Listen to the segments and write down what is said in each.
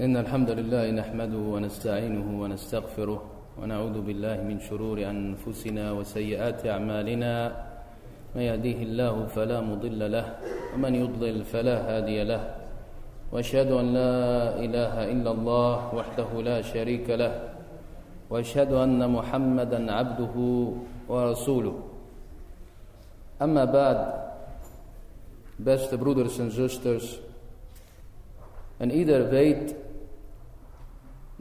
إن الحمد لله نحمده ونستعينه ونستغفره ونعوذ بالله من شرور أنفسنا وسيئات أعمالنا. من يهديه الله فلا مضل له ومن يضلل فلا هادي له. وأشهد أن لا إله إلا الله وحده لا شريك له. وأشهد أن محمدا عبده ورسوله. أما بعد beste broeders en zusters en ieder weet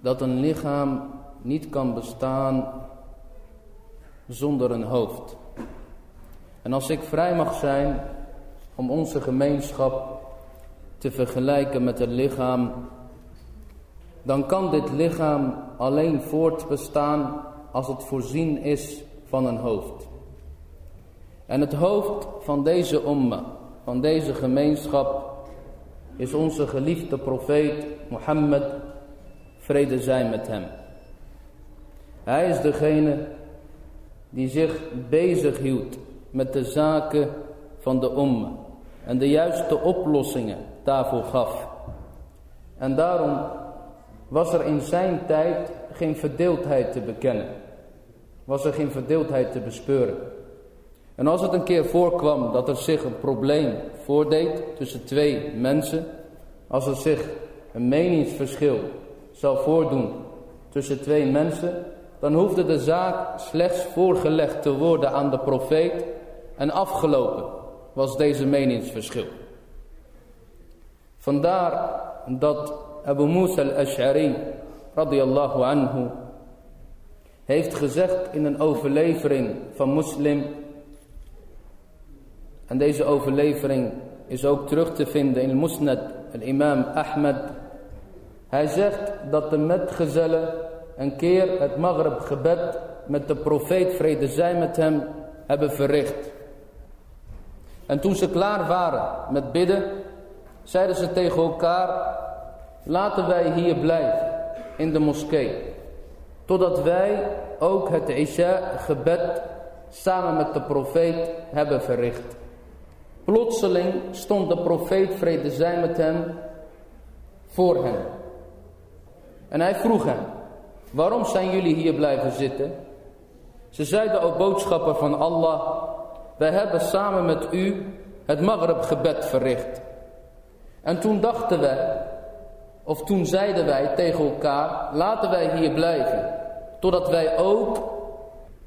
dat een lichaam niet kan bestaan zonder een hoofd. En als ik vrij mag zijn om onze gemeenschap te vergelijken met een lichaam, dan kan dit lichaam alleen voortbestaan als het voorzien is van een hoofd. En het hoofd van deze umma, van deze gemeenschap, is onze geliefde profeet Mohammed, vrede zijn met hem. Hij is degene die zich bezig hield met de zaken van de umma en de juiste oplossingen daarvoor gaf. En daarom was er in zijn tijd geen verdeeldheid te bekennen. Was er geen verdeeldheid te bespeuren. En als het een keer voorkwam dat er zich een probleem voordeed tussen twee mensen, als er zich een meningsverschil zou voordoen tussen twee mensen, dan hoefde de zaak slechts voorgelegd te worden aan de profeet en afgelopen was deze meningsverschil. Vandaar dat Abu Musa al-Ash'ari radiyallahu anhu heeft gezegd in een overlevering van moslim en deze overlevering is ook terug te vinden in Musnad al-imam Ahmed. Hij zegt dat de metgezellen een keer het Maghrib gebed met de profeet vrede zij met hem hebben verricht. En toen ze klaar waren met bidden, zeiden ze tegen elkaar, laten wij hier blijven in de moskee. Totdat wij ook het Isha gebed samen met de profeet hebben verricht. Plotseling stond de profeet vrede zij met hem voor hem. En hij vroeg hem, waarom zijn jullie hier blijven zitten? Ze zeiden, o boodschapper van Allah, wij hebben samen met u het Maghrib gebed verricht. En toen dachten wij, of toen zeiden wij tegen elkaar, laten wij hier blijven. Totdat wij ook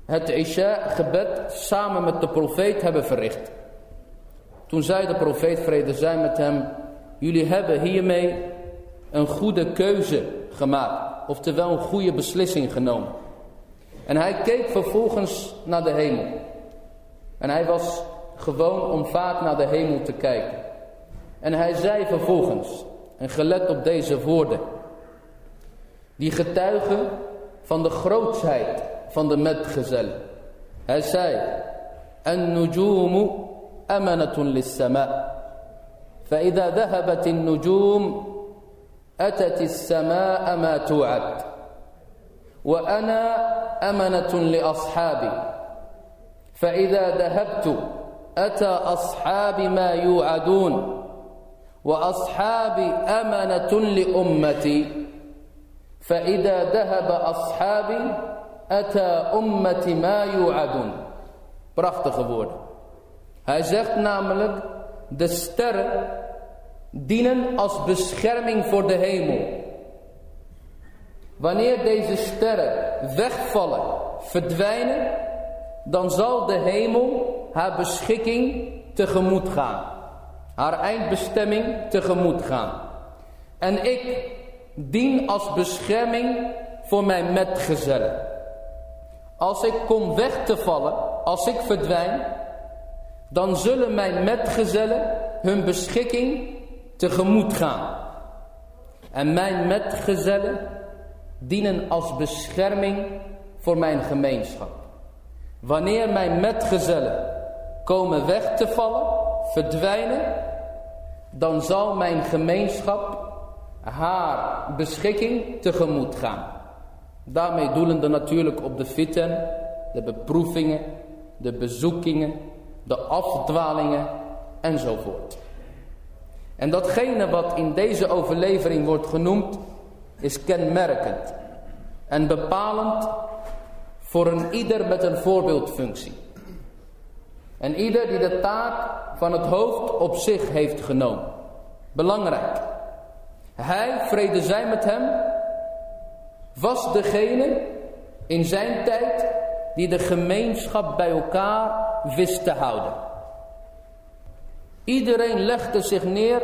het Isha gebed samen met de profeet hebben verricht. Toen zei de profeet vrede zij met hem, jullie hebben hiermee een goede keuze gemaakt. Oftewel een goede beslissing genomen. En hij keek vervolgens naar de hemel. En hij was gewoon om vaak naar de hemel te kijken. En hij zei vervolgens, en gelet op deze woorden. Die getuigen van de grootsheid van de metgezellen. Hij zei, en nujumu أمنة للسماء فإذا ذهبت النجوم أتت السماء ما توعد وأنا أمنة لأصحابي. فإذا ذهبت أتى أصحابي ما يوعدون وأصحابي أمنة لأمتي. فإذا ذهب أصحابي أتى أمتي ما يوعدون. woorden Hij zegt namelijk, de sterren dienen als bescherming voor de hemel. Wanneer deze sterren wegvallen, verdwijnen, dan zal de hemel haar beschikking tegemoet gaan. Haar eindbestemming tegemoet gaan. En ik dien als bescherming voor mijn metgezellen. Als ik kom weg te vallen, als ik verdwijn, dan zullen mijn metgezellen hun beschikking tegemoet gaan. En mijn metgezellen dienen als bescherming voor mijn gemeenschap. Wanneer mijn metgezellen komen weg te vallen, verdwijnen, dan zal mijn gemeenschap haar beschikking tegemoet gaan. Daarmee doelende natuurlijk op de fitten, de beproevingen, de bezoekingen, de afdwalingen enzovoort. En datgene wat in deze overlevering wordt genoemd is kenmerkend en bepalend voor een ieder met een voorbeeldfunctie. En ieder die de taak van het hoofd op zich heeft genomen. Belangrijk. Hij, vrede zij met hem, was degene in zijn tijd die de gemeenschap bij elkaar wist te houden. Iedereen legde zich neer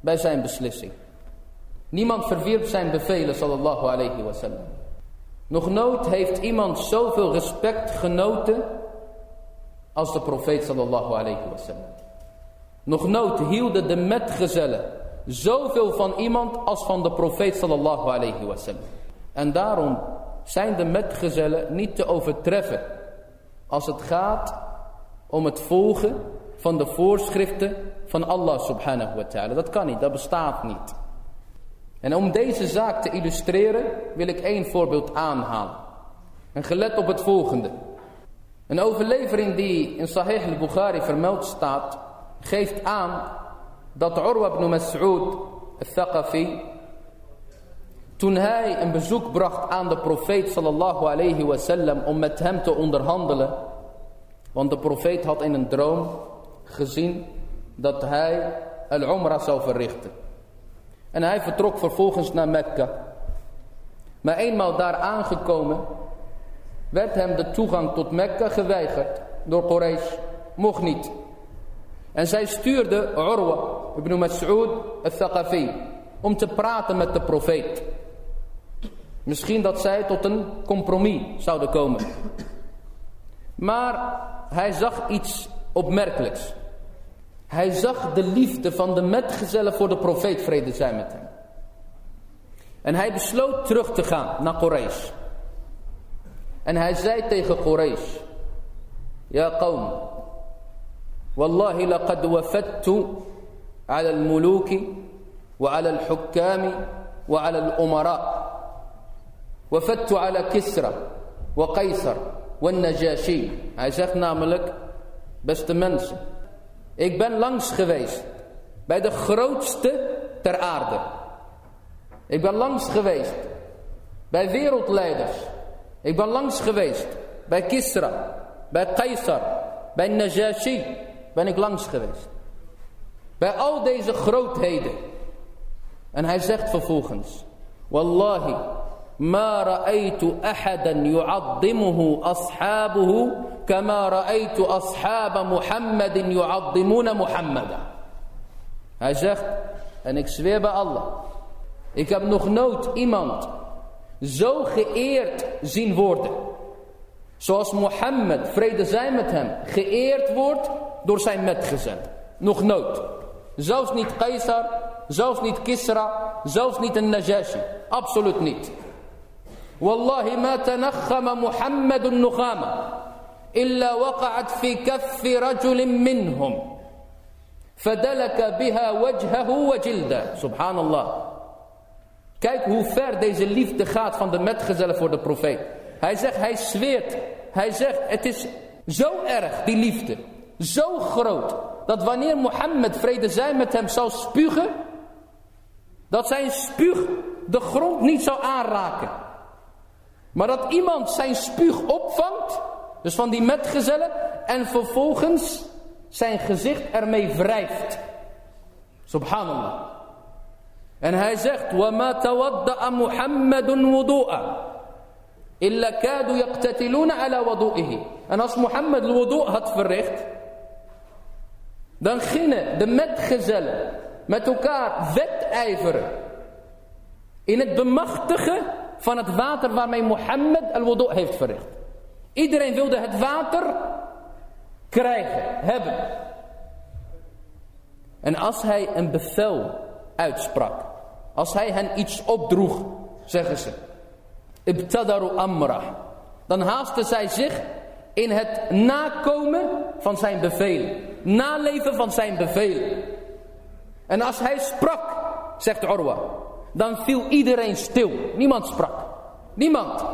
bij zijn beslissing. Niemand verwierp zijn bevelen, sallallahu alayhi wasallam. Nog nooit heeft iemand zoveel respect genoten als de profeet sallallahu alayhi wasallam. Nog nooit hielden de metgezellen zoveel van iemand als van de profeet sallallahu alayhi wasallam. En daarom zijn de metgezellen niet te overtreffen als het gaat om het volgen van de voorschriften van Allah subhanahu wa ta'ala. Dat kan niet, dat bestaat niet. En om deze zaak te illustreren wil ik één voorbeeld aanhalen. En gelet op het volgende. Een overlevering die in Sahih al-Bukhari vermeld staat, geeft aan dat Urwa ibn Mas'ud al-Thaqafi, toen hij een bezoek bracht aan de profeet sallallahu alayhi wasallam om met hem te onderhandelen, want de profeet had in een droom gezien dat hij al-Umrah zou verrichten. En hij vertrok vervolgens naar Mekka. Maar eenmaal daar aangekomen, werd hem de toegang tot Mekka geweigerd door Quraysh. Mocht niet. En zij stuurde Urwa ibn Mas'ud al-Thaqafi om te praten met de profeet. Misschien dat zij tot een compromis zouden komen. Maar hij zag iets opmerkelijks. Hij zag de liefde van de metgezellen voor de profeet vrede zijn met hem. En hij besloot terug te gaan naar Quraysh. En hij zei tegen Quraysh. Ja qawm. Wallahi laqad wafadtu ala al-muluki wa ala al-hukkami wa ala al-umara. Wafadtu ala Kisra wa Qaisar wa Najashi. Hij zegt namelijk, beste mensen. Ik ben langs geweest bij de grootste ter aarde. Ik ben langs geweest bij wereldleiders. Ik ben langs geweest bij Kisra, bij Caesar, bij Najashi. Ben ik langs geweest. Bij al deze grootheden. En hij zegt vervolgens. Wallahi, ما رأيت أحدا يعظمه أصحابه كما رأيت أصحاب محمد يعظمون محمدا Hij zegt, en ik zweer bij Allah, ik heb nog nooit iemand zo geëerd zien worden. Zoals Mohammed, vrede zij met hem, geëerd wordt door zijn metgezel. Nog nooit. Zelfs niet Caesar, zelfs niet Kisra, zelfs niet een Najashi. Absoluut niet. والله ما تنخم محمد النخامة إلا وقعت في كف رجل منهم فدلك بها وجهه وجلده سبحان الله Kijk hoe ver deze liefde gaat van de metgezellen voor de profeet. Hij zegt, hij zweert. Hij zegt, het is zo erg, die liefde. Zo groot. Dat wanneer Mohammed, vrede zij met hem, zou spugen. Dat zijn spuug de grond niet zou aanraken. Maar dat iemand zijn spuug opvangt, dus van die metgezellen, en vervolgens zijn gezicht ermee wrijft. Subhanallah. En hij zegt, وَمَا تَوَضَّأَ مُحَمَّدٌ وُضُوءًا إِلَّا كَادُوا يَقْتَتِلُونَ عَلَى وَضُوئِهِ En als Mohammed de wudu had verricht, dan gingen de metgezellen met elkaar wedijveren in het bemachtigen van het water waarmee Mohammed al-wudu heeft verricht. Iedereen wilde het water krijgen, hebben. En als hij een bevel uitsprak, als hij hen iets opdroeg, zeggen ze, ibtadaru amra, dan haasten zij zich in het nakomen van zijn bevelen, naleven van zijn bevelen. En als hij sprak, zegt Urwa, dan viel iedereen stil. Niemand sprak. Niemand.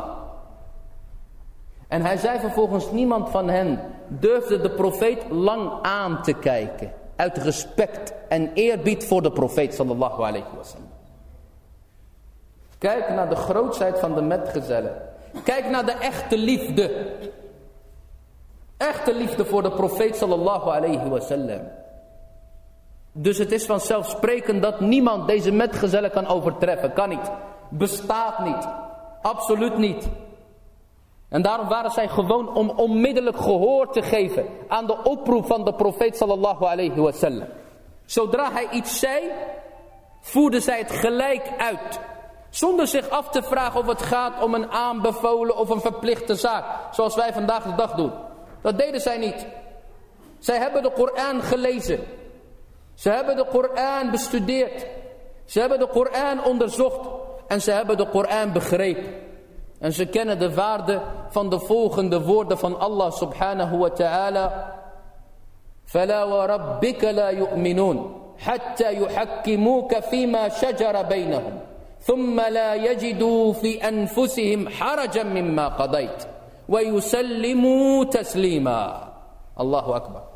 En hij zei vervolgens, niemand van hen durfde de profeet lang aan te kijken. Uit respect en eerbied voor de profeet sallallahu alayhi wasallam. Kijk naar de grootheid van de metgezellen. Kijk naar de echte liefde. Echte liefde voor de profeet sallallahu alayhi wasallam. Dus het is vanzelfsprekend dat niemand deze metgezellen kan overtreffen. Kan niet. Bestaat niet. Absoluut niet. En daarom waren zij gewoon om onmiddellijk gehoor te geven aan de oproep van de profeet sallallahu alayhi wasallam. Zodra hij iets zei, voerden zij het gelijk uit. Zonder zich af te vragen of het gaat om een aanbevolen of een verplichte zaak. Zoals wij vandaag de dag doen. Dat deden zij niet. Zij hebben de Koran gelezen. Ze hebben de Koran bestudeerd. Ze hebben de Koran onderzocht. En ze hebben de Koran begrepen. En ze kennen de waarde van de volgende woorden van Allah subhanahu wa ta'ala. فَلَا وَرَبِّكَ لَا يُؤْمِنُونَ حَتَّى يُحَكِّمُوكَ فِيمَا شَجَرَ بَيْنَهُمْ ثُمَّ لَا يَجِدُوا فِي أَنفُسِهِمْ حَرَجًا مِمَّا قَضَيْتَ وَيُسَلِّمُوا تَسْلِيمًا Allahu Akbar.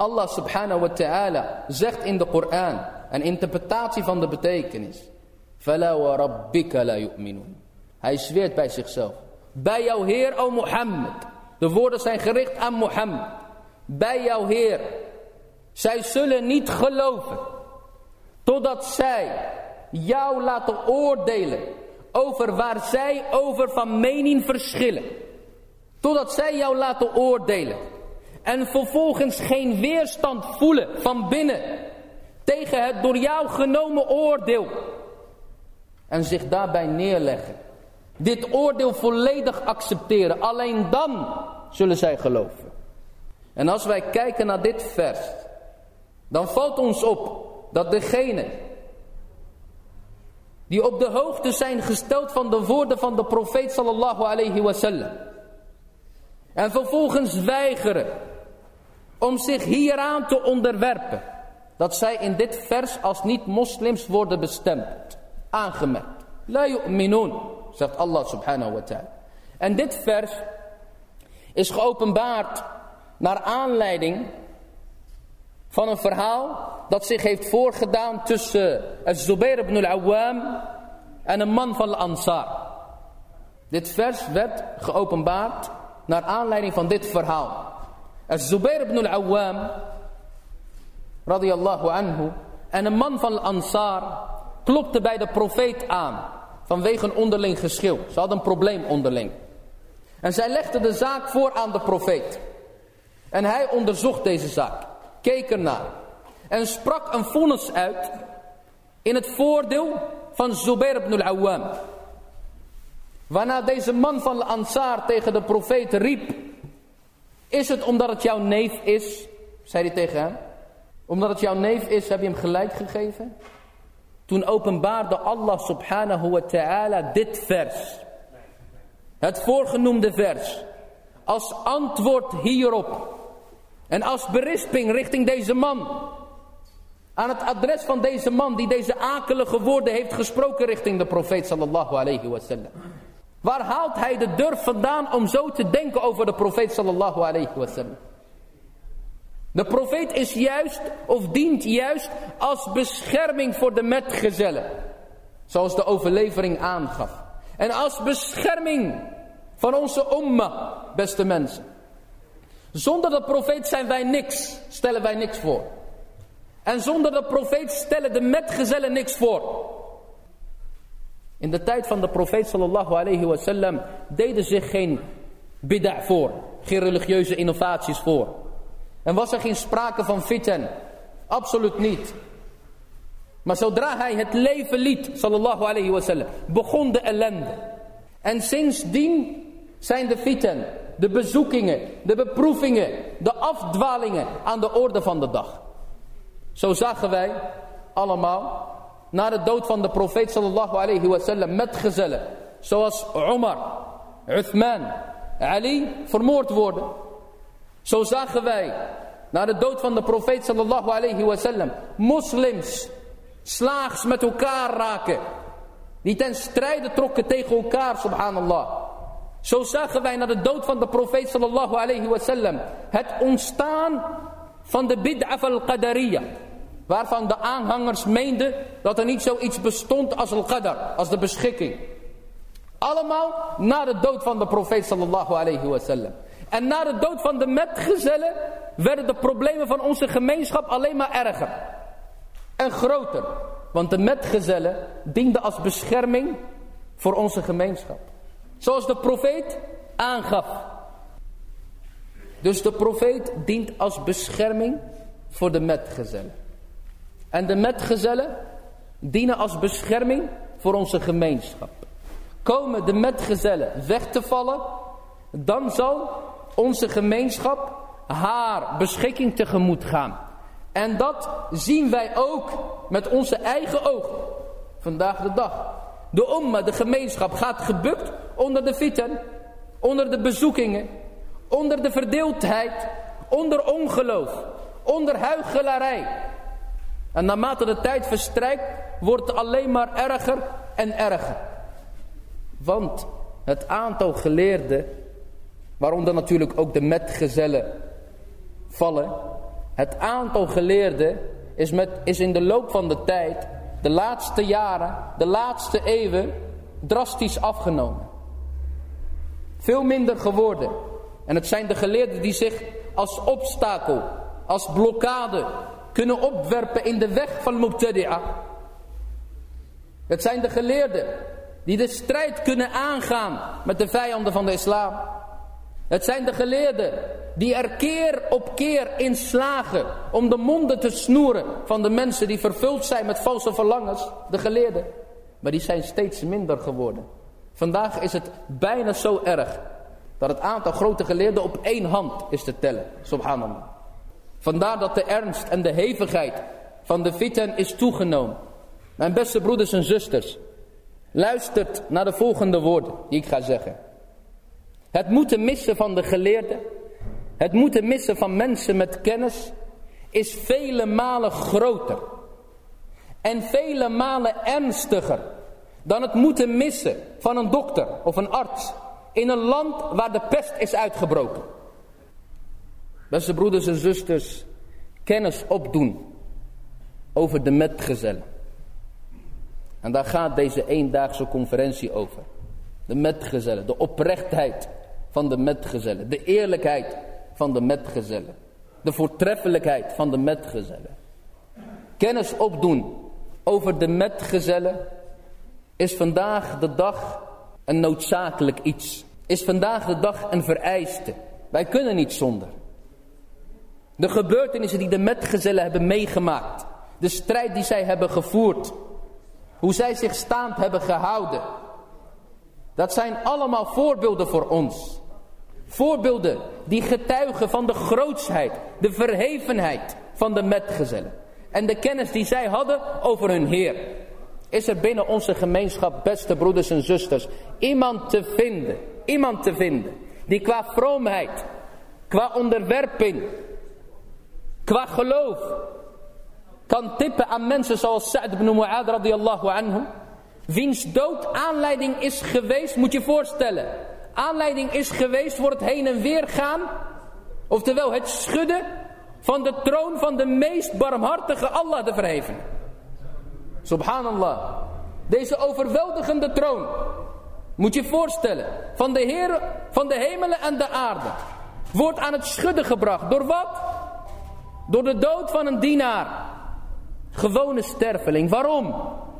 Allah subhanahu wa ta'ala zegt in de Koran, een interpretatie van de betekenis. Fala wa rabbika. Hij zweert bij zichzelf. Bij jouw Heer, o Mohammed. De woorden zijn gericht aan Mohammed. Bij jouw Heer. Zij zullen niet geloven. Totdat zij jou laten oordelen. Over waar zij over van mening verschillen. Totdat zij jou laten oordelen. En vervolgens geen weerstand voelen van binnen. Tegen het door jou genomen oordeel. En zich daarbij neerleggen. Dit oordeel volledig accepteren. Alleen dan zullen zij geloven. En als wij kijken naar dit vers. Dan valt ons op dat degene die op de hoogte zijn gesteld van de woorden van de profeet sallallahu alayhi wasallam. En vervolgens weigeren om zich hieraan te onderwerpen. Dat zij in dit vers als niet-moslims worden bestempeld. Aangemerkt. La yu'minun, zegt Allah subhanahu wa ta'ala. En dit vers is geopenbaard naar aanleiding van een verhaal dat zich heeft voorgedaan tussen Zubair ibn al-Awwam en een man van al-Ansar. Dit vers werd geopenbaard naar aanleiding van dit verhaal. Zubair ibn al-Awwam, radiyallahu en een man van al-Ansar klopte bij de profeet aan vanwege een onderling geschil. Ze hadden een probleem onderling. En zij legde de zaak voor aan de profeet. En hij onderzocht deze zaak, keek ernaar en sprak een vonnis uit in het voordeel van Zubair ibn al-Awwam. Waarna deze man van Ansar tegen de profeet riep. Is het omdat het jouw neef is? Zei hij tegen hem. Omdat het jouw neef is, heb je hem gelijk gegeven? Toen openbaarde Allah subhanahu wa ta'ala dit vers. Het voorgenoemde vers. Als antwoord hierop. En als berisping richting deze man. Aan het adres van deze man die deze akelige woorden heeft gesproken richting de profeet sallallahu alayhi wasallam. Waar haalt hij de durf vandaan om zo te denken over de profeet sallallahu alayhi wasallam? De profeet is juist of dient juist als bescherming voor de metgezellen. Zoals de overlevering aangaf. En als bescherming van onze umma, beste mensen. Zonder de profeet zijn wij niks, stellen wij niks voor. En zonder de profeet stellen de metgezellen niks voor. In de tijd van de profeet sallallahu alayhi wasallam deden zich geen bid'a voor. Geen religieuze innovaties voor. En was er geen sprake van fitan. Absoluut niet. Maar zodra hij het leven liet, sallallahu alayhi wasallam, begon de ellende. En sindsdien zijn de fitan, de bezoekingen, de beproevingen, de afdwalingen aan de orde van de dag. Zo zagen wij allemaal na de dood van de profeet sallallahu alayhi wasallam metgezellen. Zoals Omar, Uthman, Ali vermoord worden. Zo zagen wij na de dood van de profeet sallallahu alayhi wasallam moslims slaags met elkaar raken. Die ten strijde trokken tegen elkaar subhanallah. Zo zagen wij na de dood van de profeet sallallahu alayhi wasallam het ontstaan van de bid'af al-qadariyah. Waarvan de aanhangers meenden dat er niet zoiets bestond als al-qadar, als de beschikking. Allemaal na de dood van de profeet sallallahu alayhi wasallam. En na de dood van de metgezellen werden de problemen van onze gemeenschap alleen maar erger. En groter. Want de metgezellen dienden als bescherming voor onze gemeenschap. Zoals de profeet aangaf. Dus de profeet dient als bescherming voor de metgezellen. En de metgezellen dienen als bescherming voor onze gemeenschap. Komen de metgezellen weg te vallen, dan zal onze gemeenschap haar beschikking tegemoet gaan. En dat zien wij ook met onze eigen ogen. Vandaag de dag. De umma, de gemeenschap gaat gebukt onder de fitan, onder de bezoekingen, onder de verdeeldheid, onder ongeloof, onder huichelarij. En naarmate de tijd verstrijkt, wordt het alleen maar erger en erger. Want het aantal geleerden, waaronder natuurlijk ook de metgezellen vallen. Het aantal geleerden is, met, is in de loop van de tijd, de laatste jaren, de laatste eeuwen, drastisch afgenomen. Veel minder geworden. En het zijn de geleerden die zich als obstakel, als blokkade kunnen opwerpen in de weg van Mubtadi'a. Het zijn de geleerden die de strijd kunnen aangaan met de vijanden van de islam. Het zijn de geleerden die er keer op keer in slagen om de monden te snoeren van de mensen die vervuld zijn met valse verlangens, de geleerden. Maar die zijn steeds minder geworden. Vandaag is het bijna zo erg dat het aantal grote geleerden op één hand is te tellen. Subhanallah. Vandaar dat de ernst en de hevigheid van de fitan is toegenomen. Mijn beste broeders en zusters, luistert naar de volgende woorden die ik ga zeggen. Het moeten missen van de geleerden, het moeten missen van mensen met kennis, is vele malen groter en vele malen ernstiger dan het moeten missen van een dokter of een arts in een land waar de pest is uitgebroken. Beste broeders en zusters, kennis opdoen over de metgezellen. En daar gaat deze eendaagse conferentie over. De metgezellen, de oprechtheid van de metgezellen, de eerlijkheid van de metgezellen, de voortreffelijkheid van de metgezellen. Kennis opdoen over de metgezellen is vandaag de dag een noodzakelijk iets. Is vandaag de dag een vereiste. Wij kunnen niet zonder. De gebeurtenissen die de metgezellen hebben meegemaakt. De strijd die zij hebben gevoerd. Hoe zij zich staand hebben gehouden. Dat zijn allemaal voorbeelden voor ons. Voorbeelden die getuigen van de grootsheid, de verhevenheid van de metgezellen. En de kennis die zij hadden over hun Heer. Is er binnen onze gemeenschap, beste broeders en zusters, iemand te vinden, iemand te vinden, die qua vroomheid, qua onderwerping, qua geloof, kan tippen aan mensen zoals Sa'd ibn Mu'ad radiyallahu anhu, wiens dood aanleiding is geweest, moet je voorstellen, aanleiding is geweest voor het heen en weer gaan, oftewel het schudden van de troon van de meest barmhartige Allah de verheven. Subhanallah. Deze overweldigende troon. Moet je voorstellen. Van de Heer van de hemelen en de aarde. Wordt aan het schudden gebracht. Door wat? Door de dood van een dienaar. Gewone sterveling. Waarom?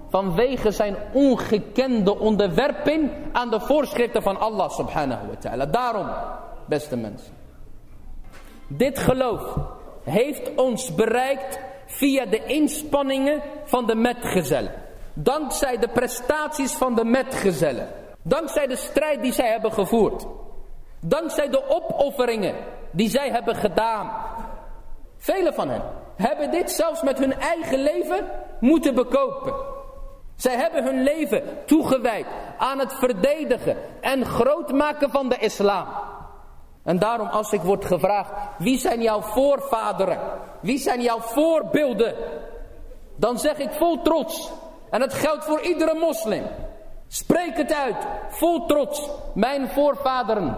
Vanwege zijn ongekende onderwerping aan de voorschriften van Allah subhanahu wa ta'ala. Daarom, beste mensen. Dit geloof heeft ons bereikt via de inspanningen van de metgezellen. Dankzij de prestaties van de metgezellen. Dankzij de strijd die zij hebben gevoerd. Dankzij de opofferingen die zij hebben gedaan. Velen van hen hebben dit zelfs met hun eigen leven moeten bekopen. Zij hebben hun leven toegewijd aan het verdedigen en grootmaken van de islam. En daarom als ik word gevraagd, wie zijn jouw voorvaderen? Wie zijn jouw voorbeelden? Dan zeg ik vol trots. En het geldt voor iedere moslim. Spreek het uit, vol trots. Mijn voorvaderen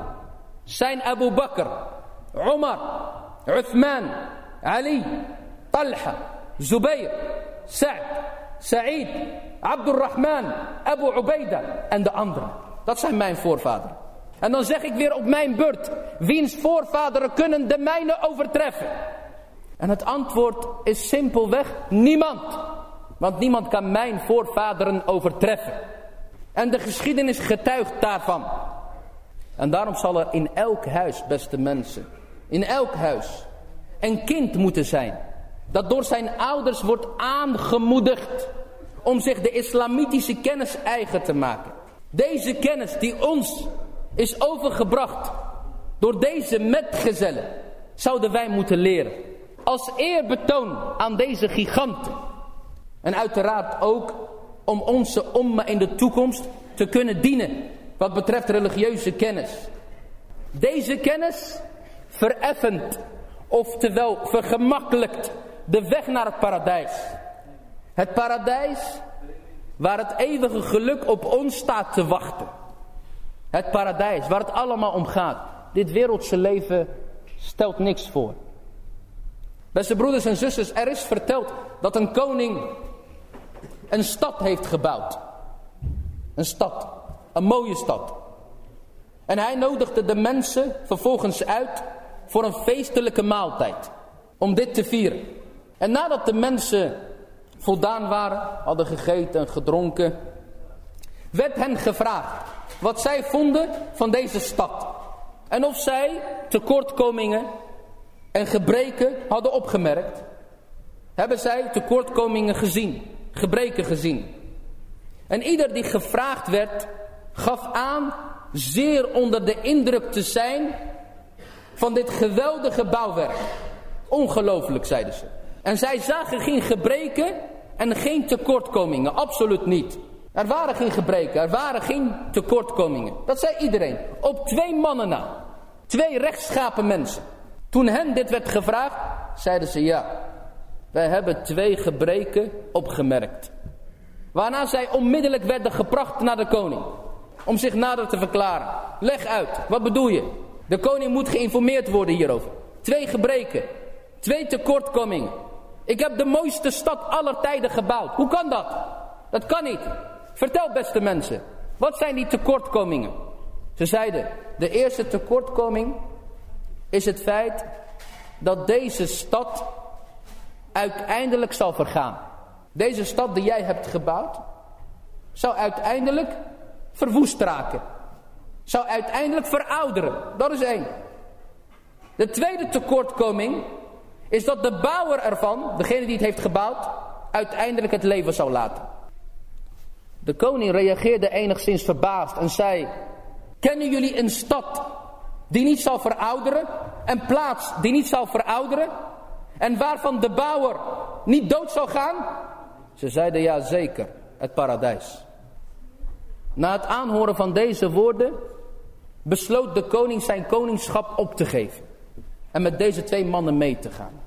zijn Abu Bakr, Omar, Uthman, Ali, Talha, Zubayr, Sa'd, Sa'id, Abdurrahman, Abu Ubaida en de anderen. Dat zijn mijn voorvaderen. En dan zeg ik weer op mijn beurt, wiens voorvaderen kunnen de mijne overtreffen? En het antwoord is simpelweg niemand. Want niemand kan mijn voorvaderen overtreffen. En de geschiedenis getuigt daarvan. En daarom zal er in elk huis, beste mensen, in elk huis, een kind moeten zijn. Dat door zijn ouders wordt aangemoedigd om zich de islamitische kennis eigen te maken. Deze kennis die ons is overgebracht door deze metgezellen, zouden wij moeten leren. Als eerbetoon aan deze giganten. En uiteraard ook om onze omma in de toekomst te kunnen dienen wat betreft religieuze kennis. Deze kennis vereffent, oftewel vergemakkelijkt de weg naar het paradijs. Het paradijs waar het eeuwige geluk op ons staat te wachten. Het paradijs waar het allemaal om gaat. Dit wereldse leven stelt niks voor. Beste broeders en zusters, er is verteld dat een koning een stad heeft gebouwd. Een stad, een mooie stad. En hij nodigde de mensen vervolgens uit voor een feestelijke maaltijd. Om dit te vieren. En nadat de mensen voldaan waren, hadden gegeten en gedronken, werd hen gevraagd wat zij vonden van deze stad. En of zij tekortkomingen en gebreken hadden opgemerkt. Hebben zij tekortkomingen gezien, gebreken gezien. En ieder die gevraagd werd, gaf aan zeer onder de indruk te zijn van dit geweldige bouwwerk. Ongelooflijk, zeiden ze. En zij zagen geen gebreken en geen tekortkomingen, absoluut niet. Er waren geen gebreken, er waren geen tekortkomingen. Dat zei iedereen. Op twee mannen na. Twee rechtschapen mensen. Toen hen dit werd gevraagd, zeiden ze ja. Wij hebben twee gebreken opgemerkt. Waarna zij onmiddellijk werden gebracht naar de koning. Om zich nader te verklaren. Leg uit, wat bedoel je? De koning moet geïnformeerd worden hierover. Twee gebreken. Twee tekortkomingen. Ik heb de mooiste stad aller tijden gebouwd. Hoe kan dat? Dat kan niet. Vertel beste mensen. Wat zijn die tekortkomingen? Ze zeiden, de eerste tekortkoming is het feit dat deze stad uiteindelijk zal vergaan. Deze stad die jij hebt gebouwd, zou uiteindelijk verwoest raken. Zou uiteindelijk verouderen. Dat is één. De tweede tekortkoming is dat de bouwer ervan, degene die het heeft gebouwd, uiteindelijk het leven zou laten. De koning reageerde enigszins verbaasd en zei, kennen jullie een stad die niet zal verouderen, een plaats die niet zal verouderen en waarvan de bouwer niet dood zal gaan? Ze zeiden ja zeker, het paradijs. Na het aanhoren van deze woorden besloot de koning zijn koningschap op te geven en met deze twee mannen mee te gaan.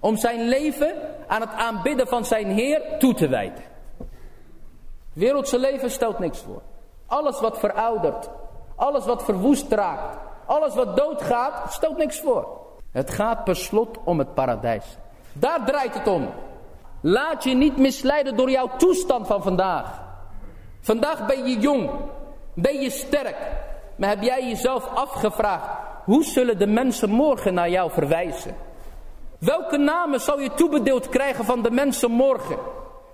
Om zijn leven aan het aanbidden van zijn Heer toe te wijden. Wereldse leven stelt niks voor. Alles wat veroudert, alles wat verwoest raakt, alles wat doodgaat, stelt niks voor. Het gaat per slot om het paradijs. Daar draait het om. Laat je niet misleiden door jouw toestand van vandaag. Vandaag ben je jong, ben je sterk. Maar heb jij jezelf afgevraagd, hoe zullen de mensen morgen naar jou verwijzen? Welke namen zou je toebedeeld krijgen van de mensen morgen?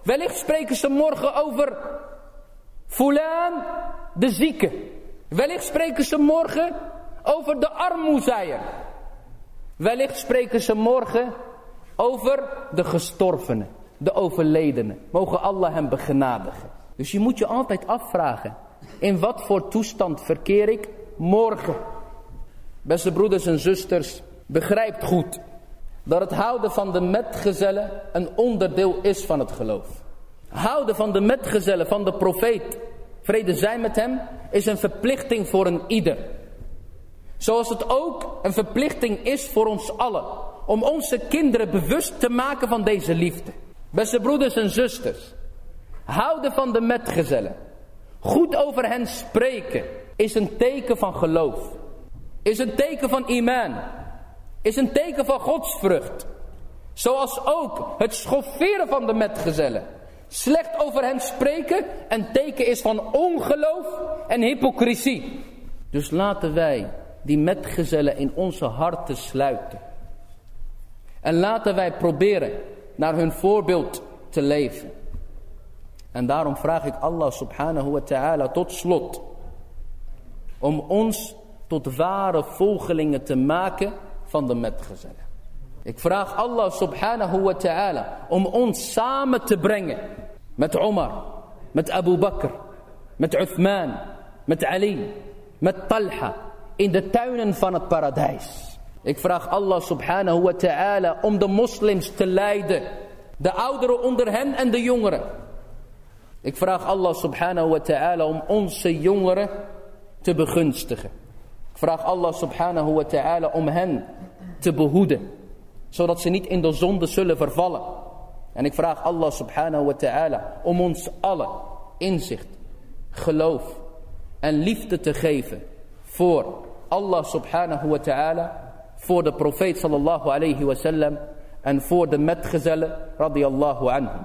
Wellicht spreken ze morgen over Fulaan de zieke. Wellicht spreken ze morgen over de armoezeier. Wellicht spreken ze morgen over de gestorvenen, de overledenen. Mogen Allah hem begenadigen. Dus je moet je altijd afvragen, in wat voor toestand verkeer ik morgen? Beste broeders en zusters, begrijpt goed dat het houden van de metgezellen een onderdeel is van het geloof. Houden van de metgezellen van de profeet, vrede zij met hem, is een verplichting voor een ieder. Zoals het ook een verplichting is voor ons allen, om onze kinderen bewust te maken van deze liefde. Beste broeders en zusters, houden van de metgezellen, goed over hen spreken, is een teken van geloof. Is een teken van iman, is een teken van godsvrucht. Zoals ook het schofferen van de metgezellen. Slecht over hen spreken een teken is van ongeloof en hypocrisie. Dus laten wij die metgezellen in onze harten sluiten. En laten wij proberen naar hun voorbeeld te leven. En daarom vraag ik Allah subhanahu wa ta'ala tot slot. Om ons tot ware volgelingen te maken van de metgezellen. Ik vraag Allah subhanahu wa ta'ala om ons samen te brengen met Omar, met Abu Bakr, met Uthman, met Ali, met Talha in de tuinen van het paradijs. Ik vraag Allah subhanahu wa ta'ala om de moslims te leiden. De ouderen onder hen en de jongeren. Ik vraag Allah subhanahu wa ta'ala om onze jongeren te begunstigen. Ik vraag Allah subhanahu wa ta'ala om hen te behoeden. Zodat ze niet in de zonde zullen vervallen. En ik vraag Allah subhanahu wa ta'ala om ons allen inzicht, geloof en liefde te geven voor Allah subhanahu wa ta'ala, voor de profeet sallallahu alayhi wa sallam en voor de metgezellen radiyallahu anhum.